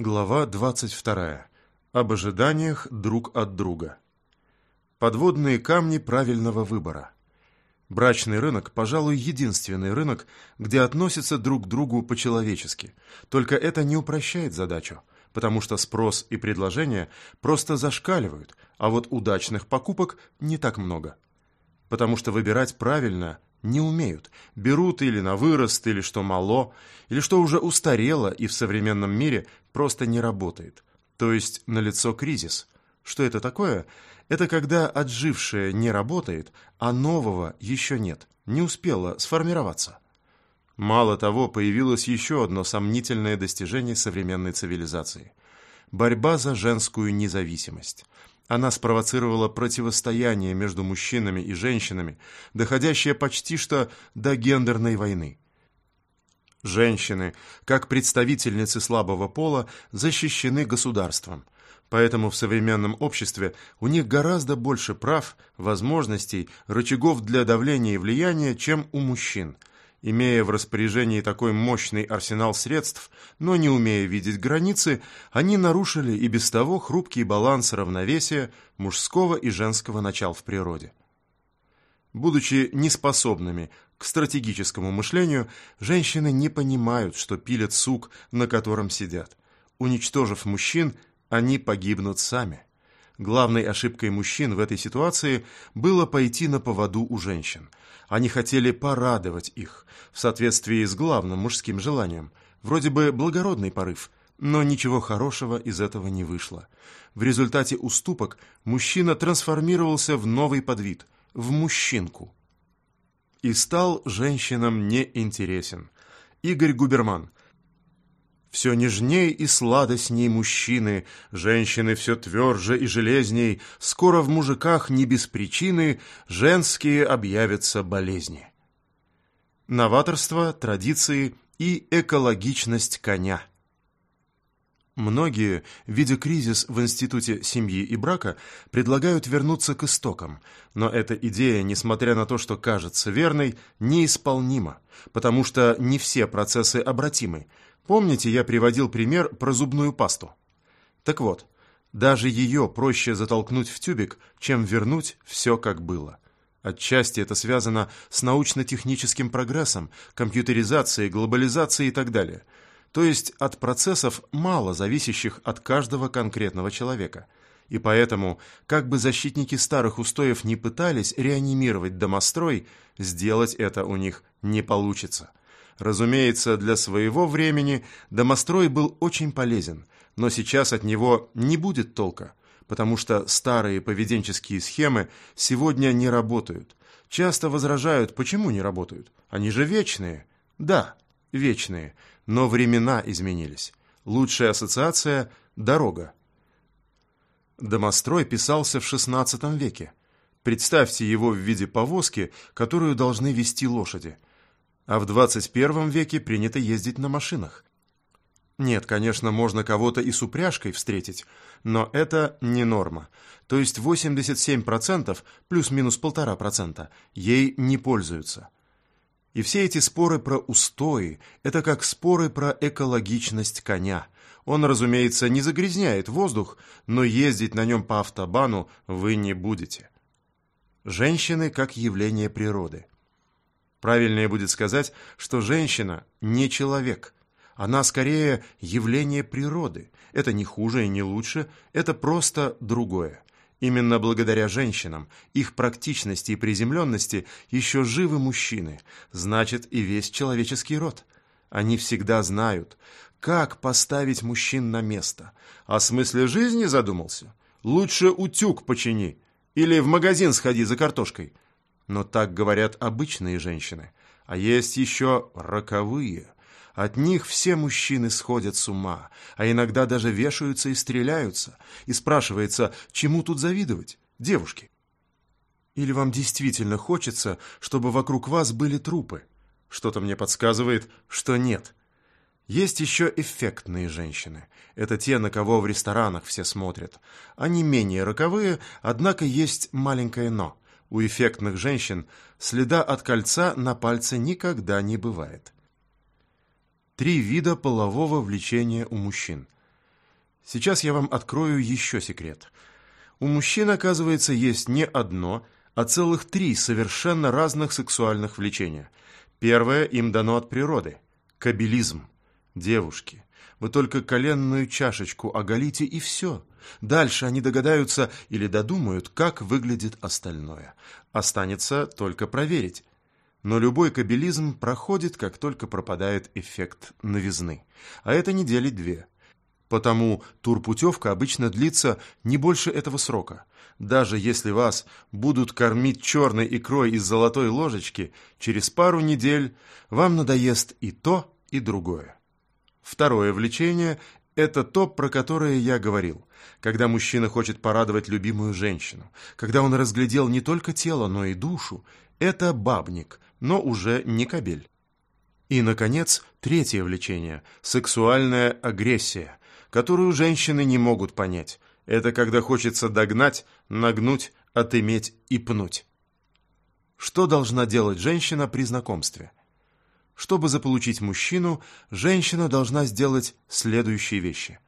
Глава 22. Об ожиданиях друг от друга. Подводные камни правильного выбора. Брачный рынок, пожалуй, единственный рынок, где относятся друг к другу по-человечески. Только это не упрощает задачу, потому что спрос и предложение просто зашкаливают, а вот удачных покупок не так много. Потому что выбирать правильно не умеют, берут или на вырост, или что мало, или что уже устарело и в современном мире просто не работает. То есть налицо кризис. Что это такое? Это когда отжившее не работает, а нового еще нет, не успело сформироваться. Мало того, появилось еще одно сомнительное достижение современной цивилизации – борьба за женскую независимость – она спровоцировала противостояние между мужчинами и женщинами, доходящее почти что до гендерной войны. Женщины, как представительницы слабого пола, защищены государством, поэтому в современном обществе у них гораздо больше прав, возможностей, рычагов для давления и влияния, чем у мужчин – Имея в распоряжении такой мощный арсенал средств, но не умея видеть границы, они нарушили и без того хрупкий баланс равновесия мужского и женского начал в природе. Будучи неспособными к стратегическому мышлению, женщины не понимают, что пилят сук, на котором сидят. Уничтожив мужчин, они погибнут сами. Главной ошибкой мужчин в этой ситуации было пойти на поводу у женщин. Они хотели порадовать их, в соответствии с главным мужским желанием. Вроде бы благородный порыв, но ничего хорошего из этого не вышло. В результате уступок мужчина трансформировался в новый подвид, в мужчинку. И стал женщинам неинтересен. Игорь Губерман – все нежней и сладостней мужчины, женщины все тверже и железней, скоро в мужиках не без причины женские объявятся болезни. Новаторство, традиции и экологичность коня. Многие, видя кризис в Институте семьи и брака, предлагают вернуться к истокам, но эта идея, несмотря на то, что кажется верной, неисполнима, потому что не все процессы обратимы, Помните, я приводил пример про зубную пасту? Так вот, даже ее проще затолкнуть в тюбик, чем вернуть все как было. Отчасти это связано с научно-техническим прогрессом, компьютеризацией, глобализацией и так далее. То есть от процессов, мало зависящих от каждого конкретного человека. И поэтому, как бы защитники старых устоев не пытались реанимировать домострой, сделать это у них не получится. Разумеется, для своего времени домострой был очень полезен, но сейчас от него не будет толка, потому что старые поведенческие схемы сегодня не работают. Часто возражают, почему не работают? Они же вечные. Да, вечные, но времена изменились. Лучшая ассоциация – дорога. Домострой писался в XVI веке. Представьте его в виде повозки, которую должны вести лошади – а в 21 веке принято ездить на машинах. Нет, конечно, можно кого-то и с упряжкой встретить, но это не норма. То есть 87% плюс-минус 1,5% ей не пользуются. И все эти споры про устои – это как споры про экологичность коня. Он, разумеется, не загрязняет воздух, но ездить на нем по автобану вы не будете. Женщины как явление природы – Правильнее будет сказать, что женщина не человек. Она скорее явление природы. Это не хуже и не лучше, это просто другое. Именно благодаря женщинам, их практичности и приземленности еще живы мужчины, значит и весь человеческий род. Они всегда знают, как поставить мужчин на место. О смысле жизни задумался? Лучше утюг почини или в магазин сходи за картошкой – но так говорят обычные женщины. А есть еще роковые. От них все мужчины сходят с ума, а иногда даже вешаются и стреляются. И спрашивается, чему тут завидовать, девушки? Или вам действительно хочется, чтобы вокруг вас были трупы? Что-то мне подсказывает, что нет. Есть еще эффектные женщины. Это те, на кого в ресторанах все смотрят. Они менее роковые, однако есть маленькое «но». У эффектных женщин следа от кольца на пальце никогда не бывает. Три вида полового влечения у мужчин. Сейчас я вам открою еще секрет. У мужчин, оказывается, есть не одно, а целых три совершенно разных сексуальных влечения. Первое им дано от природы – кабелизм. Девушки, вы только коленную чашечку оголите и все. Дальше они догадаются или додумают, как выглядит остальное. Останется только проверить. Но любой кабелизм проходит, как только пропадает эффект новизны. А это недели две. Потому турпутевка обычно длится не больше этого срока. Даже если вас будут кормить черной икрой из золотой ложечки, через пару недель вам надоест и то, и другое. Второе влечение – это то, про которое я говорил. Когда мужчина хочет порадовать любимую женщину, когда он разглядел не только тело, но и душу, это бабник, но уже не кобель. И, наконец, третье влечение – сексуальная агрессия, которую женщины не могут понять. Это когда хочется догнать, нагнуть, отыметь и пнуть. Что должна делать женщина при знакомстве? Чтобы заполучить мужчину, женщина должна сделать следующие вещи.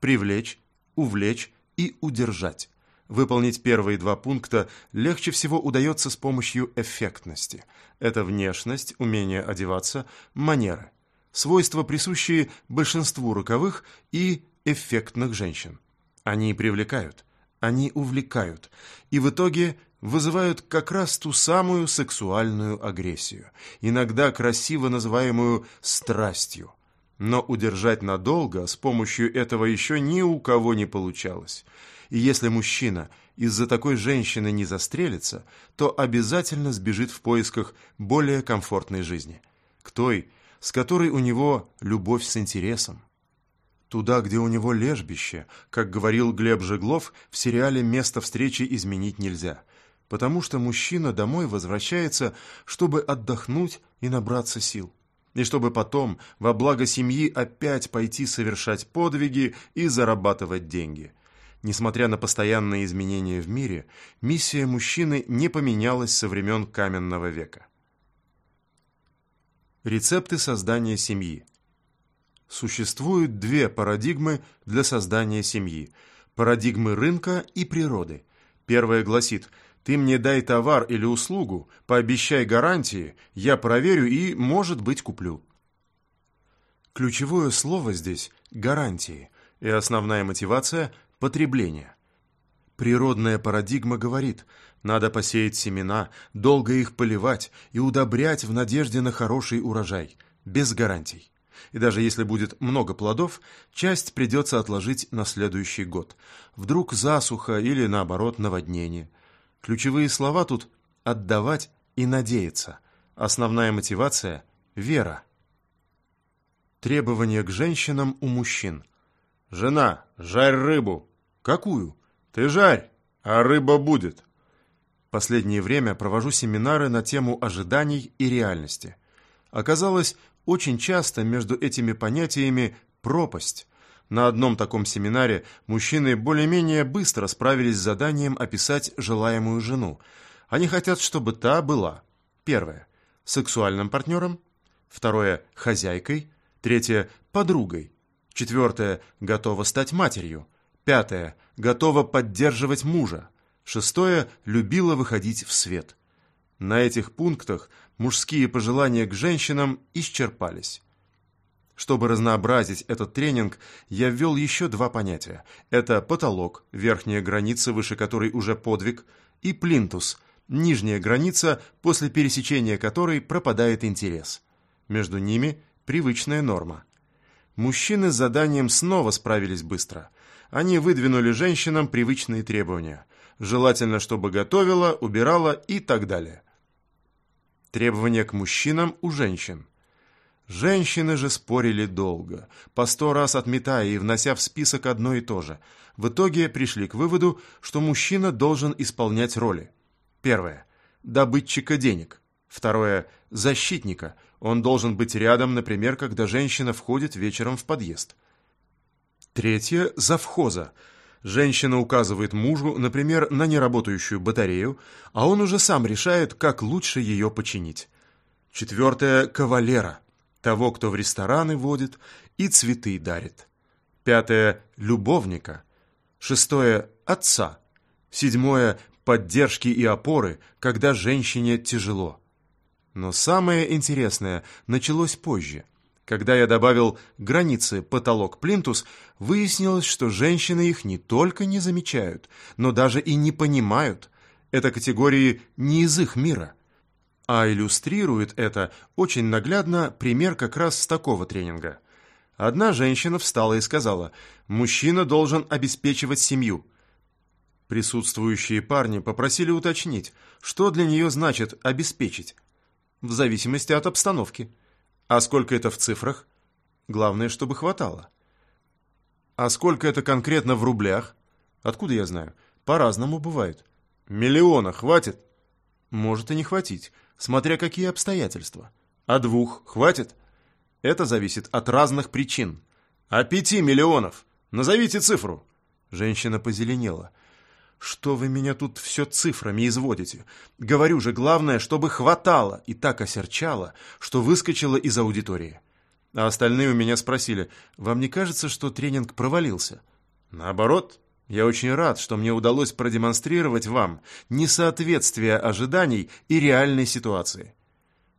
Привлечь, увлечь и удержать. Выполнить первые два пункта легче всего удается с помощью эффектности. Это внешность, умение одеваться, манеры. Свойства, присущие большинству роковых и эффектных женщин. Они привлекают, они увлекают, и в итоге вызывают как раз ту самую сексуальную агрессию, иногда красиво называемую страстью. Но удержать надолго с помощью этого еще ни у кого не получалось. И если мужчина из-за такой женщины не застрелится, то обязательно сбежит в поисках более комфортной жизни. К той, с которой у него любовь с интересом. Туда, где у него лежбище, как говорил Глеб Жеглов, в сериале «Место встречи изменить нельзя», потому что мужчина домой возвращается, чтобы отдохнуть и набраться сил. И чтобы потом, во благо семьи, опять пойти совершать подвиги и зарабатывать деньги. Несмотря на постоянные изменения в мире, миссия мужчины не поменялась со времен каменного века. Рецепты создания семьи. Существуют две парадигмы для создания семьи – парадигмы рынка и природы. Первая гласит – ты мне дай товар или услугу, пообещай гарантии, я проверю и, может быть, куплю. Ключевое слово здесь – гарантии, и основная мотивация – потребление. Природная парадигма говорит, надо посеять семена, долго их поливать и удобрять в надежде на хороший урожай, без гарантий. И даже если будет много плодов, часть придется отложить на следующий год. Вдруг засуха или, наоборот, наводнение – Ключевые слова тут «отдавать» и «надеяться». Основная мотивация – вера. Требования к женщинам у мужчин. «Жена, жарь рыбу». «Какую?» «Ты жарь, а рыба будет». Последнее время провожу семинары на тему ожиданий и реальности. Оказалось, очень часто между этими понятиями пропасть. На одном таком семинаре мужчины более-менее быстро справились с заданием описать желаемую жену. Они хотят, чтобы та была первое – сексуальным партнером, второе – хозяйкой, третье – подругой, четвертое – готова стать матерью, пятое – готова поддерживать мужа, шестое – любила выходить в свет. На этих пунктах мужские пожелания к женщинам исчерпались. Чтобы разнообразить этот тренинг, я ввел еще два понятия. Это потолок, верхняя граница, выше которой уже подвиг, и плинтус, нижняя граница, после пересечения которой пропадает интерес. Между ними привычная норма. Мужчины с заданием снова справились быстро. Они выдвинули женщинам привычные требования. Желательно, чтобы готовила, убирала и так далее. Требования к мужчинам у женщин – Женщины же спорили долго, по сто раз отметая и внося в список одно и то же. В итоге пришли к выводу, что мужчина должен исполнять роли. Первое – добытчика денег. Второе – защитника. Он должен быть рядом, например, когда женщина входит вечером в подъезд. Третье – завхоза. Женщина указывает мужу, например, на неработающую батарею, а он уже сам решает, как лучше ее починить. Четвертое – кавалера того, кто в рестораны водит и цветы дарит. Пятое – любовника. Шестое – отца. Седьмое – поддержки и опоры, когда женщине тяжело. Но самое интересное началось позже. Когда я добавил границы потолок плинтус, выяснилось, что женщины их не только не замечают, но даже и не понимают. Это категории не из их мира. А иллюстрирует это очень наглядно пример как раз с такого тренинга. Одна женщина встала и сказала, «Мужчина должен обеспечивать семью». Присутствующие парни попросили уточнить, что для нее значит «обеспечить» в зависимости от обстановки. А сколько это в цифрах? Главное, чтобы хватало. А сколько это конкретно в рублях? Откуда я знаю? По-разному бывает. Миллиона хватит? Может и не хватить, смотря какие обстоятельства. А двух хватит? Это зависит от разных причин. А пяти миллионов? Назовите цифру. Женщина позеленела. «Что вы меня тут все цифрами изводите? Говорю же, главное, чтобы хватало!» И так осерчало, что выскочила из аудитории. А остальные у меня спросили, «Вам не кажется, что тренинг провалился?» «Наоборот, я очень рад, что мне удалось продемонстрировать вам несоответствие ожиданий и реальной ситуации».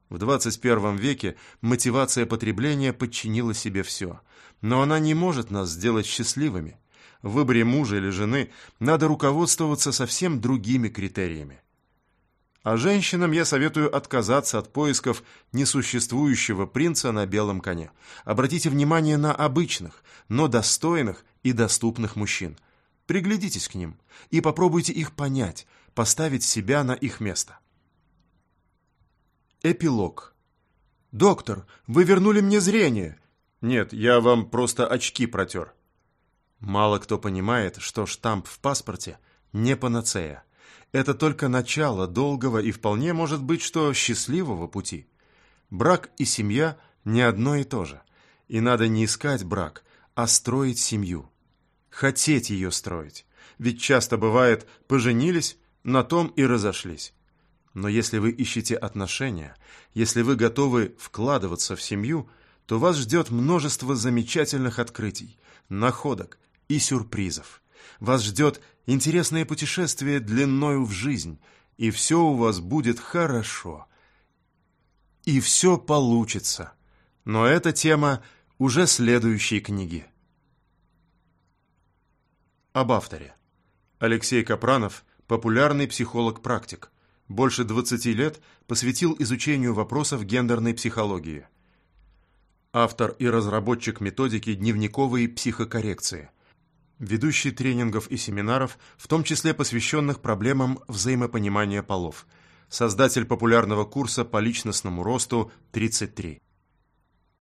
В 21 веке мотивация потребления подчинила себе все, но она не может нас сделать счастливыми в выборе мужа или жены надо руководствоваться совсем другими критериями. А женщинам я советую отказаться от поисков несуществующего принца на белом коне. Обратите внимание на обычных, но достойных и доступных мужчин. Приглядитесь к ним и попробуйте их понять, поставить себя на их место. Эпилог. «Доктор, вы вернули мне зрение!» «Нет, я вам просто очки протер». Мало кто понимает, что штамп в паспорте не панацея. Это только начало долгого и вполне может быть, что счастливого пути. Брак и семья не одно и то же. И надо не искать брак, а строить семью. Хотеть ее строить. Ведь часто бывает, поженились, на том и разошлись. Но если вы ищете отношения, если вы готовы вкладываться в семью, то вас ждет множество замечательных открытий, находок, и сюрпризов. Вас ждет интересное путешествие длиною в жизнь, и все у вас будет хорошо. И все получится. Но эта тема уже следующей книги. Об авторе. Алексей Капранов – популярный психолог-практик. Больше 20 лет посвятил изучению вопросов гендерной психологии. Автор и разработчик методики дневниковой психокоррекции – ведущий тренингов и семинаров, в том числе посвященных проблемам взаимопонимания полов, создатель популярного курса по личностному росту 33.